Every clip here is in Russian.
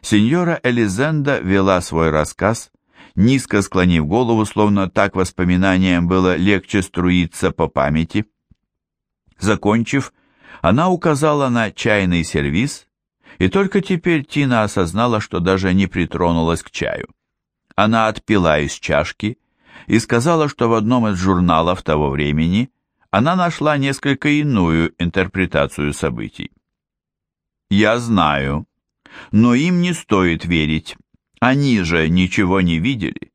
Сеньора Элизенда вела свой рассказ, низко склонив голову, словно так воспоминаниям было легче струиться по памяти. Закончив, она указала на чайный сервиз, и только теперь Тина осознала, что даже не притронулась к чаю. Она отпила из чашки и сказала, что в одном из журналов того времени она нашла несколько иную интерпретацию событий. «Я знаю, но им не стоит верить. Они же ничего не видели.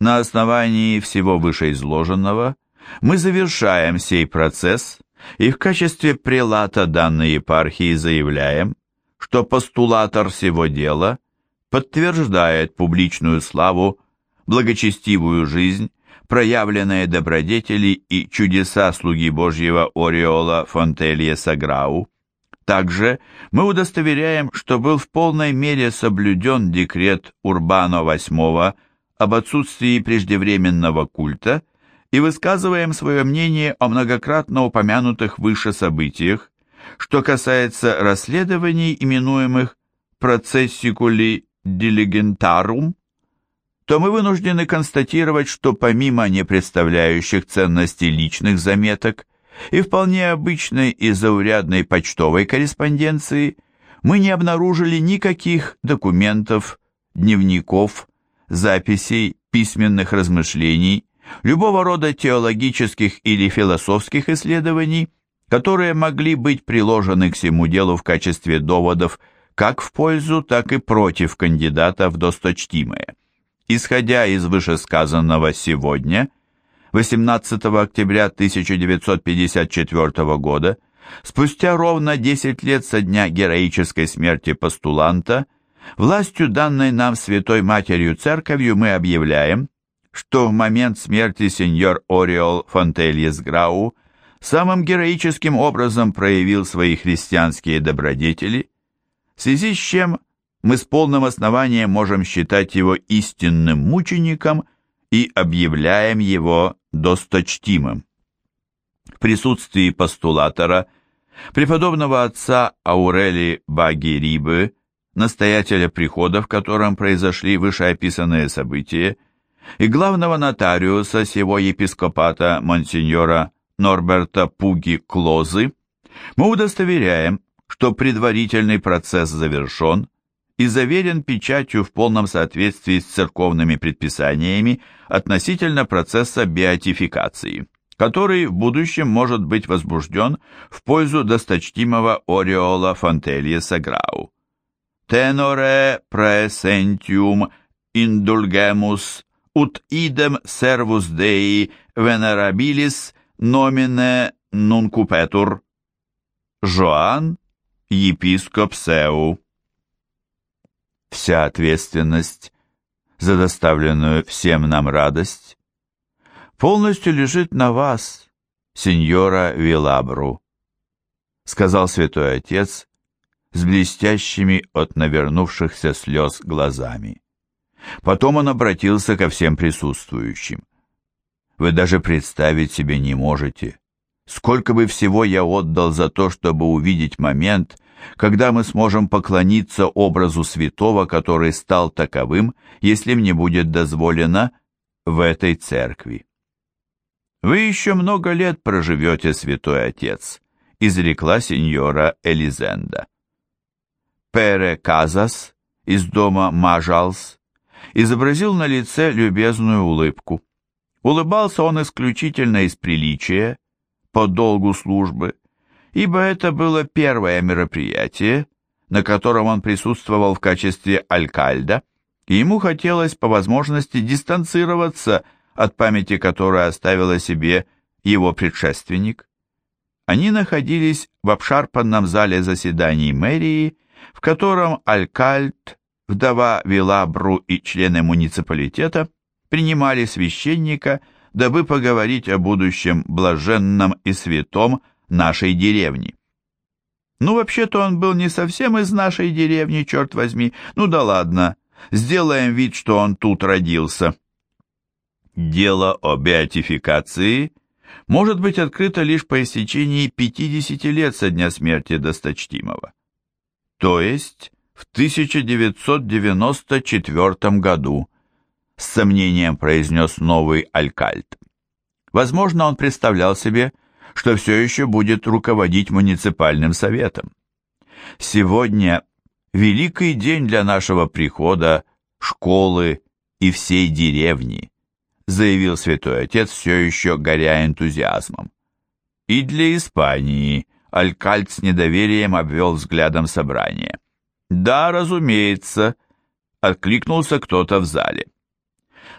На основании всего вышеизложенного мы завершаем сей процесс и в качестве прелата данной епархии заявляем, что постулатор всего дела подтверждает публичную славу, благочестивую жизнь, проявленные добродетели и чудеса слуги Божьего Ореола Фонтелье Саграу, также мы удостоверяем, что был в полной мере соблюден декрет Урбано VIII об отсутствии преждевременного культа и высказываем свое мнение о многократно упомянутых выше событиях, что касается расследований, именуемых «процессикули дилигентарум», то мы вынуждены констатировать, что помимо не представляющих ценности личных заметок, и вполне обычной и заурядной почтовой корреспонденции мы не обнаружили никаких документов, дневников, записей, письменных размышлений, любого рода теологических или философских исследований, которые могли быть приложены к всему делу в качестве доводов как в пользу, так и против кандидата в досточтимое. Исходя из вышесказанного сегодня – 18 октября 1954 года, спустя ровно 10 лет со дня героической смерти постуланта, властью данной нам Святой Матерью Церковью мы объявляем, что в момент смерти сеньор Ориол Фонтельес Грау самым героическим образом проявил свои христианские добродетели, в связи с чем мы с полным основанием можем считать его истинным мучеником и объявляем его досточтимым. В присутствии постулатора, преподобного отца Аурели Багирибы, настоятеля прихода, в котором произошли вышеописанные события, и главного нотариуса сего епископата монсеньора Норберта Пуги Клозы, мы удостоверяем, что предварительный процесс завершен, и заверен печатью в полном соответствии с церковными предписаниями относительно процесса беатификации, который в будущем может быть возбужден в пользу досточтимого Ореола Фонтельеса Грау. Теноре praesentium indulgemus ut idem servus Dei venerabilis nomine nuncupetur. Жоан, епископ Сеу вся ответственность за доставленную всем нам радость полностью лежит на вас, сеньора Вилабру, сказал святой отец с блестящими от навернувшихся слез глазами. Потом он обратился ко всем присутствующим. Вы даже представить себе не можете, сколько бы всего я отдал за то, чтобы увидеть момент, когда мы сможем поклониться образу святого, который стал таковым, если мне будет дозволено в этой церкви. «Вы еще много лет проживете, святой отец», — изрекла сеньора Элизенда. Пере Казас из дома Мажалс изобразил на лице любезную улыбку. Улыбался он исключительно из приличия, по долгу службы, ибо это было первое мероприятие, на котором он присутствовал в качестве алькальда, и ему хотелось по возможности дистанцироваться от памяти, которую оставил о себе его предшественник. Они находились в обшарпанном зале заседаний мэрии, в котором алькальд, вдова Вилабру и члены муниципалитета принимали священника, дабы поговорить о будущем блаженном и святом нашей деревни. Ну, вообще-то он был не совсем из нашей деревни, черт возьми. Ну да ладно, сделаем вид, что он тут родился. Дело о беатификации может быть открыто лишь по истечении 50 лет со дня смерти досточтимого. То есть в в 1994 году, с сомнением произнес новый Алькальт. Возможно, он представлял себе, что все еще будет руководить муниципальным советом. Сегодня великий день для нашего прихода, школы и всей деревни, заявил святой отец, все еще горя энтузиазмом. И для Испании Алькальт с недоверием обвел взглядом собрание. «Да, разумеется», — откликнулся кто-то в зале.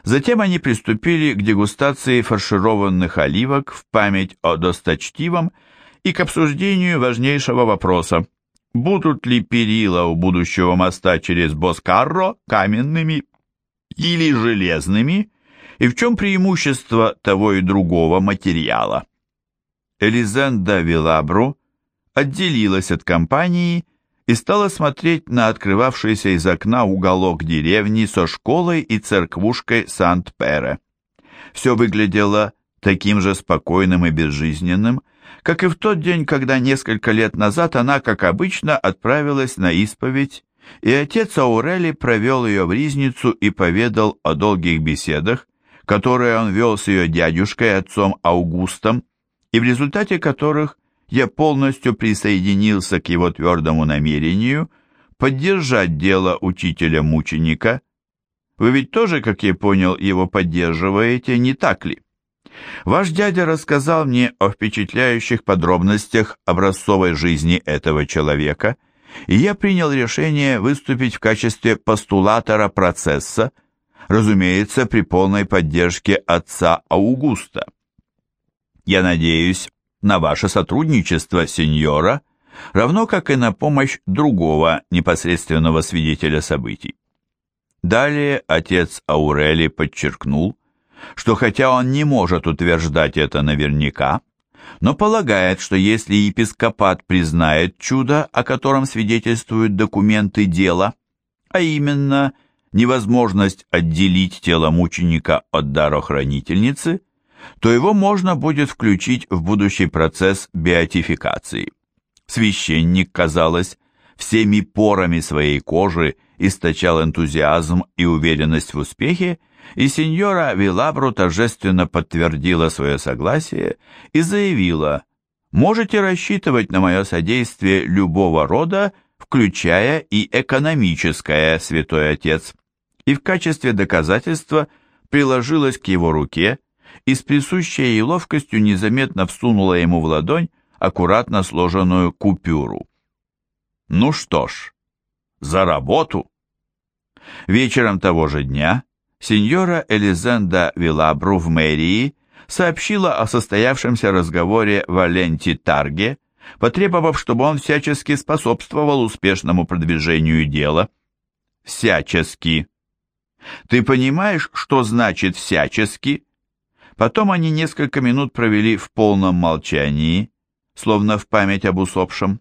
Затем они приступили к дегустации фаршированных оливок в память о досточтивом и к обсуждению важнейшего вопроса, будут ли перила у будущего моста через Боскарро каменными или железными, и в чем преимущество того и другого материала. Элизенда Вилабру отделилась от компании и стала смотреть на открывавшийся из окна уголок деревни со школой и церквушкой Сант-Пере. Все выглядело таким же спокойным и безжизненным, как и в тот день, когда несколько лет назад она, как обычно, отправилась на исповедь, и отец Аурели провел ее в ризницу и поведал о долгих беседах, которые он вел с ее дядюшкой, отцом Аугустом, и в результате которых я полностью присоединился к его твердому намерению поддержать дело учителя-мученика. Вы ведь тоже, как я понял, его поддерживаете, не так ли? Ваш дядя рассказал мне о впечатляющих подробностях образцовой жизни этого человека, и я принял решение выступить в качестве постулатора процесса, разумеется, при полной поддержке отца Аугуста. Я надеюсь, на ваше сотрудничество, сеньора, равно как и на помощь другого непосредственного свидетеля событий. Далее отец Аурели подчеркнул, что хотя он не может утверждать это наверняка, но полагает, что если епископат признает чудо, о котором свидетельствуют документы дела, а именно невозможность отделить тело мученика от дарохранительницы, то его можно будет включить в будущий процесс беатификации. Священник, казалось, всеми порами своей кожи источал энтузиазм и уверенность в успехе, и сеньора Вилабру торжественно подтвердила свое согласие и заявила, «Можете рассчитывать на мое содействие любого рода, включая и экономическое, святой отец». И в качестве доказательства приложилась к его руке и с присущей ей ловкостью незаметно всунула ему в ладонь аккуратно сложенную купюру. Ну что ж, за работу! Вечером того же дня сеньора Элизенда Вилабру в мэрии сообщила о состоявшемся разговоре Валенти Тарге, потребовав, чтобы он всячески способствовал успешному продвижению дела. Всячески. Ты понимаешь, что значит «всячески»? Потом они несколько минут провели в полном молчании, словно в память об усопшем,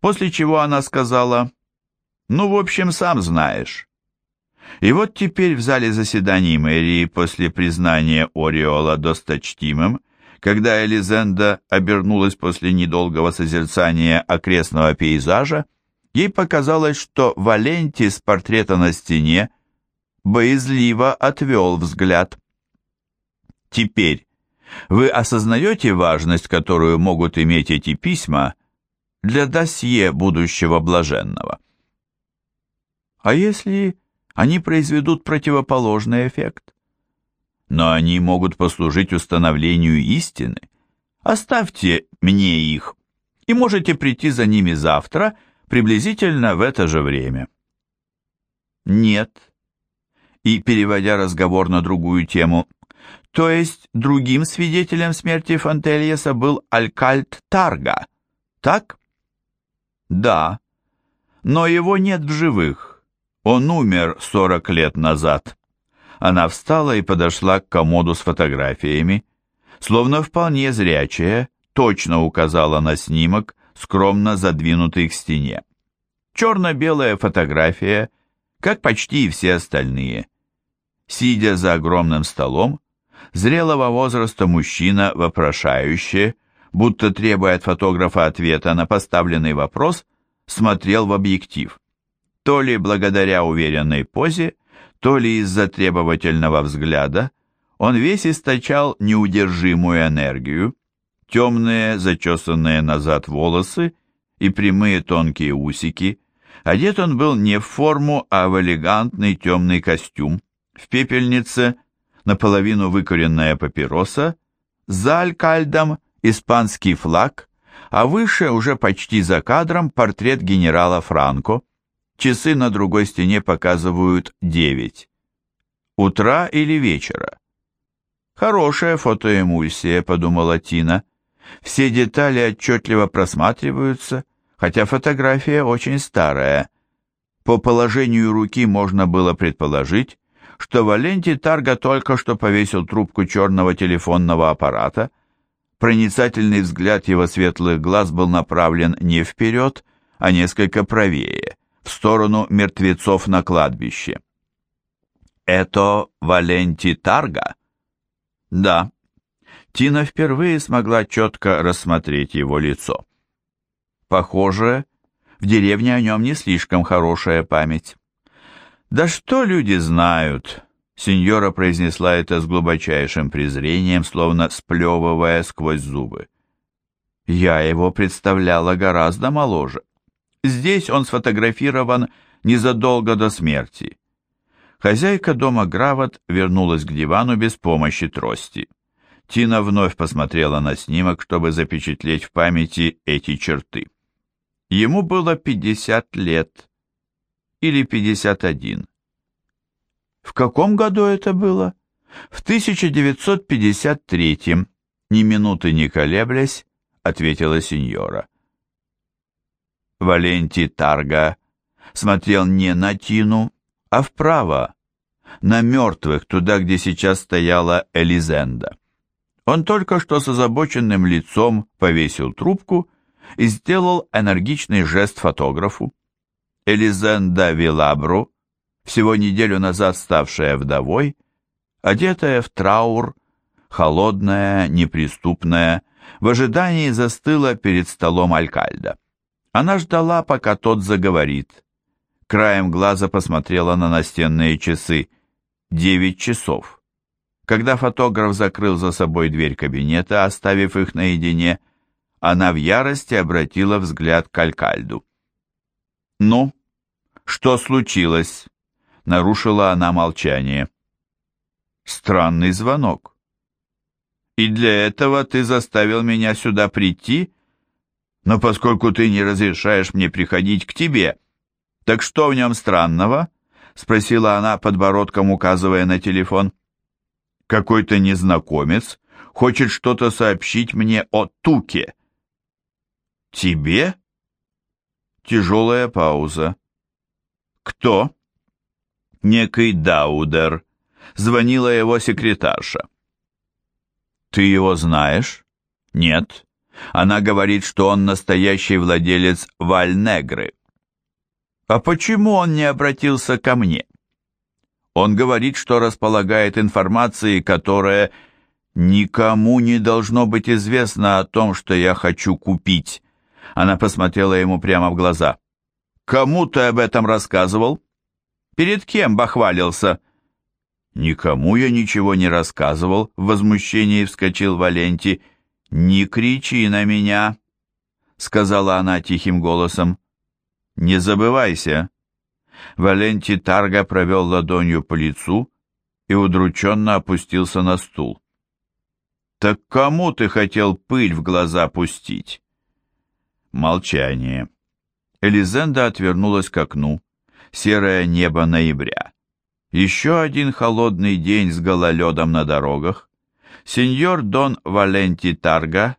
после чего она сказала, «Ну, в общем, сам знаешь». И вот теперь в зале заседаний мэрии после признания Ореола досточтимым, когда Элизенда обернулась после недолгого созерцания окрестного пейзажа, ей показалось, что Валенти с портрета на стене боязливо отвел взгляд. Теперь, вы осознаете важность, которую могут иметь эти письма для досье будущего блаженного? А если они произведут противоположный эффект? Но они могут послужить установлению истины. Оставьте мне их, и можете прийти за ними завтра, приблизительно в это же время. Нет. И, переводя разговор на другую тему, то есть другим свидетелем смерти Фонтельеса был Алькальт Тарга, так? Да, но его нет в живых. Он умер 40 лет назад. Она встала и подошла к комоду с фотографиями. Словно вполне зрячая, точно указала на снимок, скромно задвинутый к стене. Черно-белая фотография, как почти и все остальные. Сидя за огромным столом, зрелого возраста мужчина, вопрошающий, будто требуя от фотографа ответа на поставленный вопрос, смотрел в объектив. То ли благодаря уверенной позе, то ли из-за требовательного взгляда, он весь источал неудержимую энергию, темные зачесанные назад волосы и прямые тонкие усики. Одет он был не в форму, а в элегантный темный костюм. В пепельнице наполовину выкуренная папироса, за алькальдом испанский флаг, а выше уже почти за кадром портрет генерала Франко. Часы на другой стене показывают девять. Утра или вечера? Хорошая фотоэмульсия, подумала Тина. Все детали отчетливо просматриваются, хотя фотография очень старая. По положению руки можно было предположить, что Валентий Тарга только что повесил трубку черного телефонного аппарата. Проницательный взгляд его светлых глаз был направлен не вперед, а несколько правее, в сторону мертвецов на кладбище. «Это Валентий Тарга?» «Да», Тина впервые смогла четко рассмотреть его лицо. Похоже, в деревне о нем не слишком хорошая память. «Да что люди знают?» Сеньора произнесла это с глубочайшим презрением, словно сплевывая сквозь зубы. «Я его представляла гораздо моложе. Здесь он сфотографирован незадолго до смерти». Хозяйка дома Гравот вернулась к дивану без помощи трости. Тина вновь посмотрела на снимок, чтобы запечатлеть в памяти эти черты. Ему было 50 лет или 51. В каком году это было? В 1953, ни минуты не колеблясь, ответила сеньора. Валентий Тарга смотрел не на Тину, а вправо, на мертвых, туда, где сейчас стояла Элизенда. Он только что с озабоченным лицом повесил трубку и сделал энергичный жест фотографу. Элизенда Вилабру, всего неделю назад ставшая вдовой, одетая в траур, холодная, неприступная, в ожидании застыла перед столом Алькальда. Она ждала, пока тот заговорит. Краем глаза посмотрела на настенные часы. Девять часов. Когда фотограф закрыл за собой дверь кабинета, оставив их наедине, она в ярости обратила взгляд к Алькальду. «Ну, что случилось?» — нарушила она молчание. «Странный звонок. И для этого ты заставил меня сюда прийти? Но поскольку ты не разрешаешь мне приходить к тебе, так что в нем странного?» — спросила она, подбородком указывая на телефон. Какой-то незнакомец хочет что-то сообщить мне о Туке. Тебе? Тяжелая пауза. Кто? Некий Даудер. Звонила его секретарша. Ты его знаешь? Нет. Она говорит, что он настоящий владелец Вальнегры. А почему он не обратился ко мне? Он говорит, что располагает информацией, которая никому не должно быть известно о том, что я хочу купить. Она посмотрела ему прямо в глаза. Кому ты об этом рассказывал? Перед кем бахвалился? Никому я ничего не рассказывал, в возмущении вскочил Валенти. Не кричи на меня, сказала она тихим голосом. Не забывайся, Валенти Тарга провел ладонью по лицу и удрученно опустился на стул. «Так кому ты хотел пыль в глаза пустить?» Молчание. Элизенда отвернулась к окну. Серое небо ноября. Еще один холодный день с гололедом на дорогах. Сеньор Дон Валенти Тарга,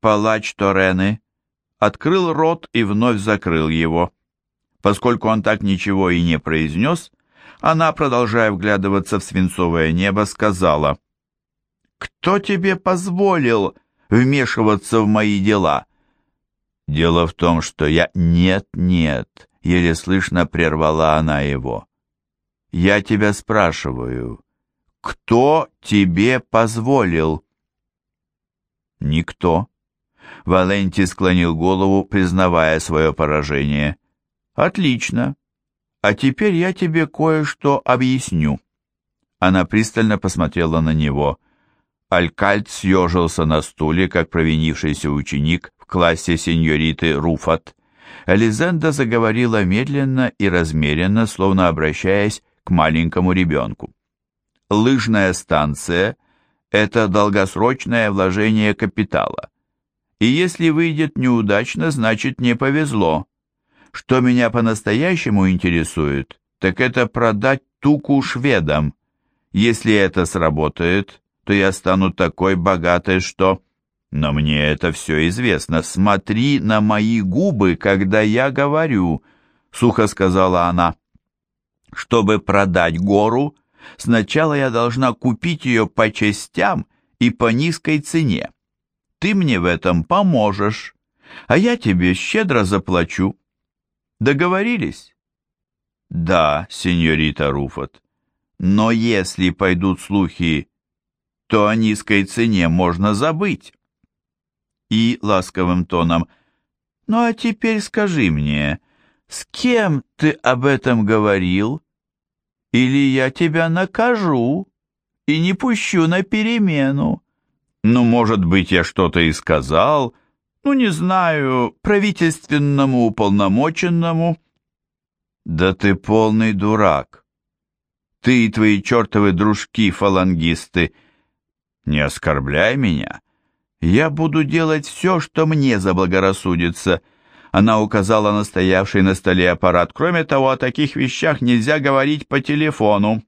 палач Торены, открыл рот и вновь закрыл его. Поскольку он так ничего и не произнес, она, продолжая вглядываться в свинцовое небо, сказала, «Кто тебе позволил вмешиваться в мои дела?» «Дело в том, что я...» «Нет, нет», — еле слышно прервала она его. «Я тебя спрашиваю, кто тебе позволил?» «Никто». Валенти склонил голову, признавая свое поражение. Отлично. А теперь я тебе кое-что объясню. Она пристально посмотрела на него. Алькальд съежился на стуле, как провинившийся ученик в классе сеньориты Руфат. Элизенда заговорила медленно и размеренно, словно обращаясь к маленькому ребенку. Лыжная станция – это долгосрочное вложение капитала. И если выйдет неудачно, значит не повезло. Что меня по-настоящему интересует, так это продать туку шведам. Если это сработает, то я стану такой богатой, что... Но мне это все известно. Смотри на мои губы, когда я говорю, — сухо сказала она. Чтобы продать гору, сначала я должна купить ее по частям и по низкой цене. Ты мне в этом поможешь, а я тебе щедро заплачу. Договорились? Да, сеньорита Руфот. Но если пойдут слухи, то о низкой цене можно забыть. И ласковым тоном, ну а теперь скажи мне, с кем ты об этом говорил? Или я тебя накажу и не пущу на перемену. Ну, может быть, я что-то и сказал, ну, не знаю, правительственному уполномоченному. Да ты полный дурак. Ты и твои чертовы дружки-фалангисты. Не оскорбляй меня. Я буду делать все, что мне заблагорассудится. Она указала на стоявший на столе аппарат. Кроме того, о таких вещах нельзя говорить по телефону.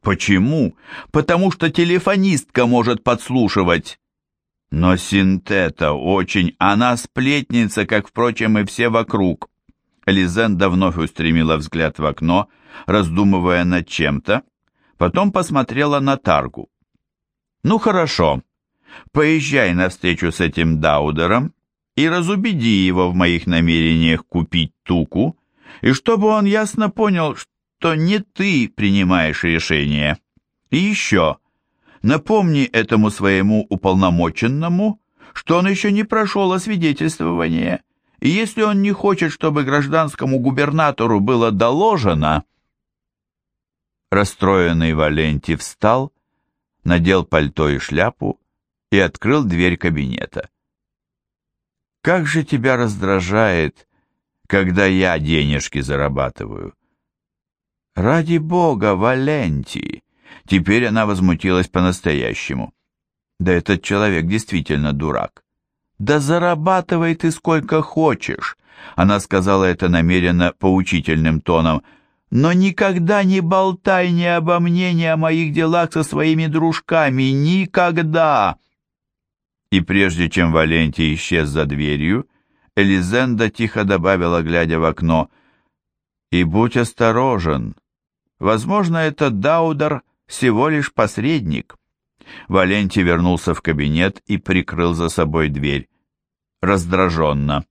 Почему? Потому что телефонистка может подслушивать. Но Синтета очень, она сплетница, как, впрочем, и все вокруг. Лизенда вновь устремила взгляд в окно, раздумывая над чем-то, потом посмотрела на Таргу. «Ну хорошо, поезжай навстречу с этим Даудером и разубеди его в моих намерениях купить туку, и чтобы он ясно понял, что не ты принимаешь решение. И еще, напомни этому своему уполномоченному, что он еще не прошел освидетельствование, и если он не хочет, чтобы гражданскому губернатору было доложено... Расстроенный Валенти встал, надел пальто и шляпу и открыл дверь кабинета. «Как же тебя раздражает, когда я денежки зарабатываю!» «Ради бога, Валентий!» Теперь она возмутилась по-настоящему. «Да этот человек действительно дурак!» «Да зарабатывай ты сколько хочешь!» Она сказала это намеренно поучительным тоном. «Но никогда не болтай ни обо мне, ни о моих делах со своими дружками. Никогда!» И прежде чем Валентий исчез за дверью, Элизенда тихо добавила, глядя в окно, «И будь осторожен, Возможно, этот Даудер всего лишь посредник. Валентий вернулся в кабинет и прикрыл за собой дверь. Раздраженно.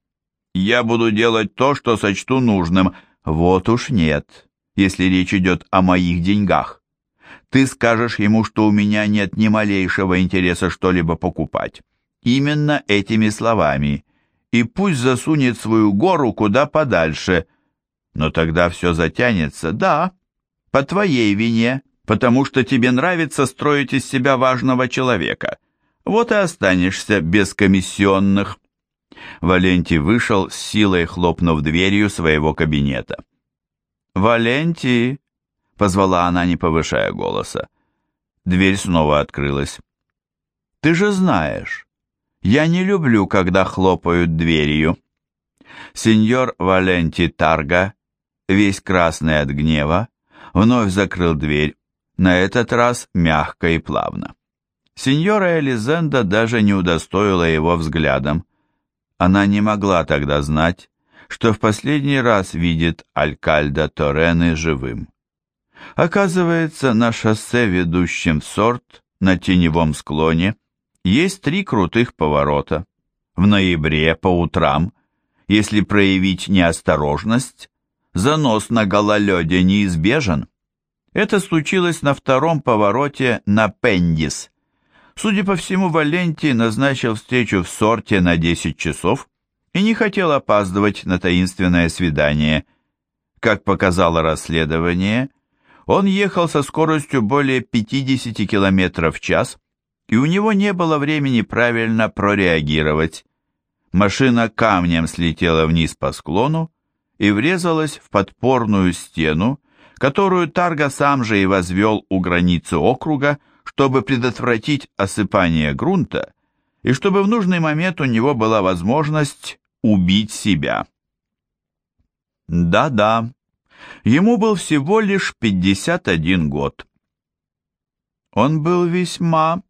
«Я буду делать то, что сочту нужным. Вот уж нет, если речь идет о моих деньгах. Ты скажешь ему, что у меня нет ни малейшего интереса что-либо покупать. Именно этими словами. И пусть засунет свою гору куда подальше. Но тогда все затянется, да, по твоей вине, потому что тебе нравится строить из себя важного человека. Вот и останешься без комиссионных». Валентий вышел, с силой хлопнув дверью своего кабинета. «Валентий!» — позвала она, не повышая голоса. Дверь снова открылась. «Ты же знаешь, я не люблю, когда хлопают дверью». Сеньор Валентий Тарга, весь красный от гнева, вновь закрыл дверь, на этот раз мягко и плавно. Сеньора Элизенда даже не удостоила его взглядом. Она не могла тогда знать, что в последний раз видит Алькальда Торены живым. Оказывается, на шоссе, ведущем в Сорт, на теневом склоне, есть три крутых поворота. В ноябре по утрам, если проявить неосторожность, занос на гололеде неизбежен. Это случилось на втором повороте на Пендис. Судя по всему, Валентий назначил встречу в сорте на 10 часов и не хотел опаздывать на таинственное свидание. Как показало расследование, он ехал со скоростью более 50 км в час, и у него не было времени правильно прореагировать. Машина камнем слетела вниз по склону и врезалась в подпорную стену, которую Тарга сам же и возвел у границы округа, чтобы предотвратить осыпание грунта и чтобы в нужный момент у него была возможность убить себя. Да-да, ему был всего лишь 51 год. Он был весьма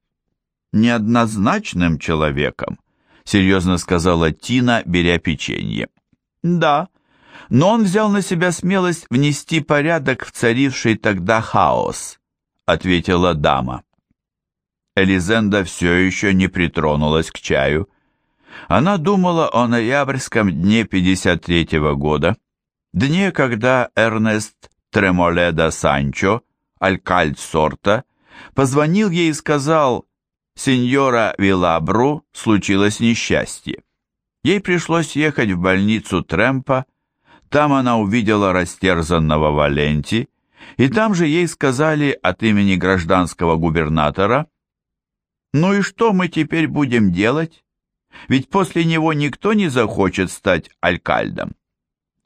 неоднозначным человеком, серьезно сказала Тина, беря печенье. Да, но он взял на себя смелость внести порядок в царивший тогда хаос, ответила дама. Элизенда все еще не притронулась к чаю. Она думала о ноябрьском дне 53-го года, дне, когда Эрнест Тремоледа Санчо, алькальд сорта, позвонил ей и сказал, «Сеньора Вилабру случилось несчастье». Ей пришлось ехать в больницу Тремпа, там она увидела растерзанного Валенти, и там же ей сказали от имени гражданского губернатора, «Ну и что мы теперь будем делать? Ведь после него никто не захочет стать алькальдом.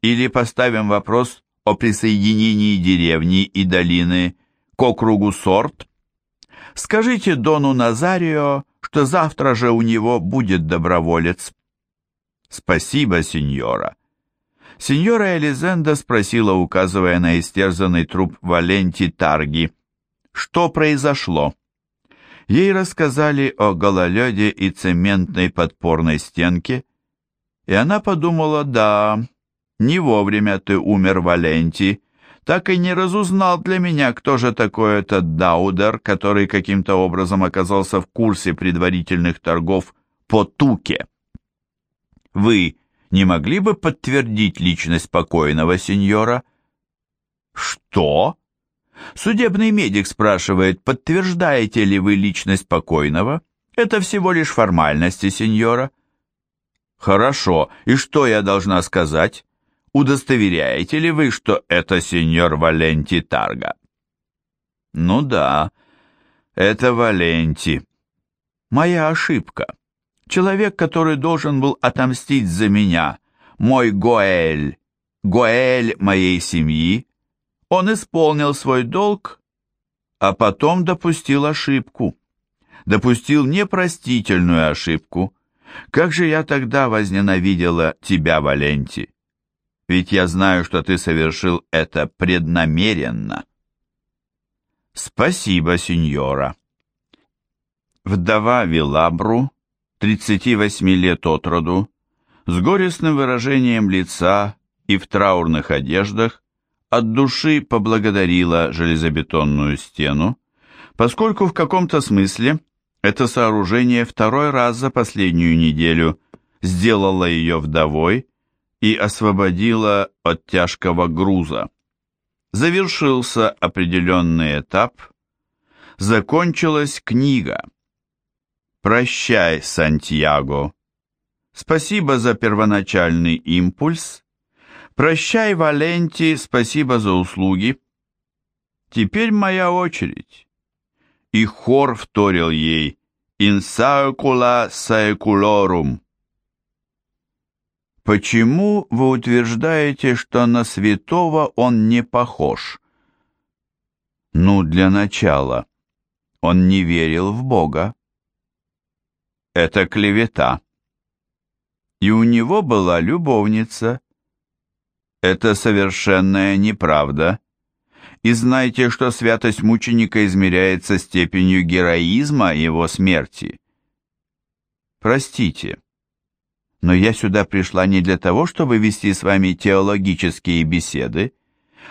Или поставим вопрос о присоединении деревни и долины к округу Сорт? Скажите Дону Назарио, что завтра же у него будет доброволец». «Спасибо, сеньора». Сеньора Элизенда спросила, указывая на истерзанный труп Валенти Тарги, «Что произошло?» Ей рассказали о гололеде и цементной подпорной стенке, и она подумала, да, не вовремя ты умер, Валенти, так и не разузнал для меня, кто же такой этот Даудер, который каким-то образом оказался в курсе предварительных торгов по Туке. Вы не могли бы подтвердить личность покойного сеньора? Что? Судебный медик спрашивает, подтверждаете ли вы личность покойного? Это всего лишь формальности, сеньора. Хорошо, и что я должна сказать? Удостоверяете ли вы, что это сеньор Валенти Тарга? Ну да, это Валенти. Моя ошибка. Человек, который должен был отомстить за меня, мой Гоэль, Гоэль моей семьи, он исполнил свой долг, а потом допустил ошибку. Допустил непростительную ошибку. Как же я тогда возненавидела тебя, Валенти? Ведь я знаю, что ты совершил это преднамеренно. Спасибо, сеньора. Вдова Вилабру, 38 лет от роду, с горестным выражением лица и в траурных одеждах, от души поблагодарила железобетонную стену, поскольку в каком-то смысле это сооружение второй раз за последнюю неделю сделало ее вдовой и освободило от тяжкого груза. Завершился определенный этап, закончилась книга. «Прощай, Сантьяго. Спасибо за первоначальный импульс» Прощай, Валенти, спасибо за услуги. Теперь моя очередь. И хор вторил ей «In saecula saeculorum». Почему вы утверждаете, что на святого он не похож? Ну, для начала, он не верил в Бога. Это клевета. И у него была любовница, это совершенная неправда. И знайте, что святость мученика измеряется степенью героизма его смерти. Простите, но я сюда пришла не для того, чтобы вести с вами теологические беседы,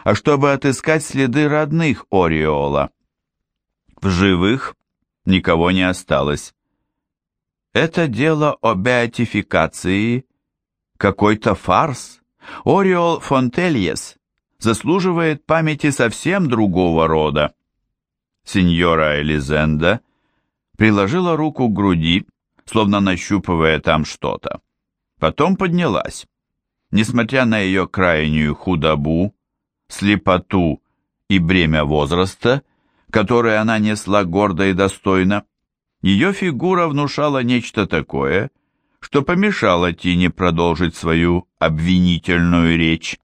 а чтобы отыскать следы родных Ореола. В живых никого не осталось. Это дело о беатификации, какой-то фарс. Ориол Фонтельес заслуживает памяти совсем другого рода. Сеньора Элизенда приложила руку к груди, словно нащупывая там что-то. Потом поднялась. Несмотря на ее крайнюю худобу, слепоту и бремя возраста, которое она несла гордо и достойно, ее фигура внушала нечто такое, что помешало Тине продолжить свою обвинительную речь.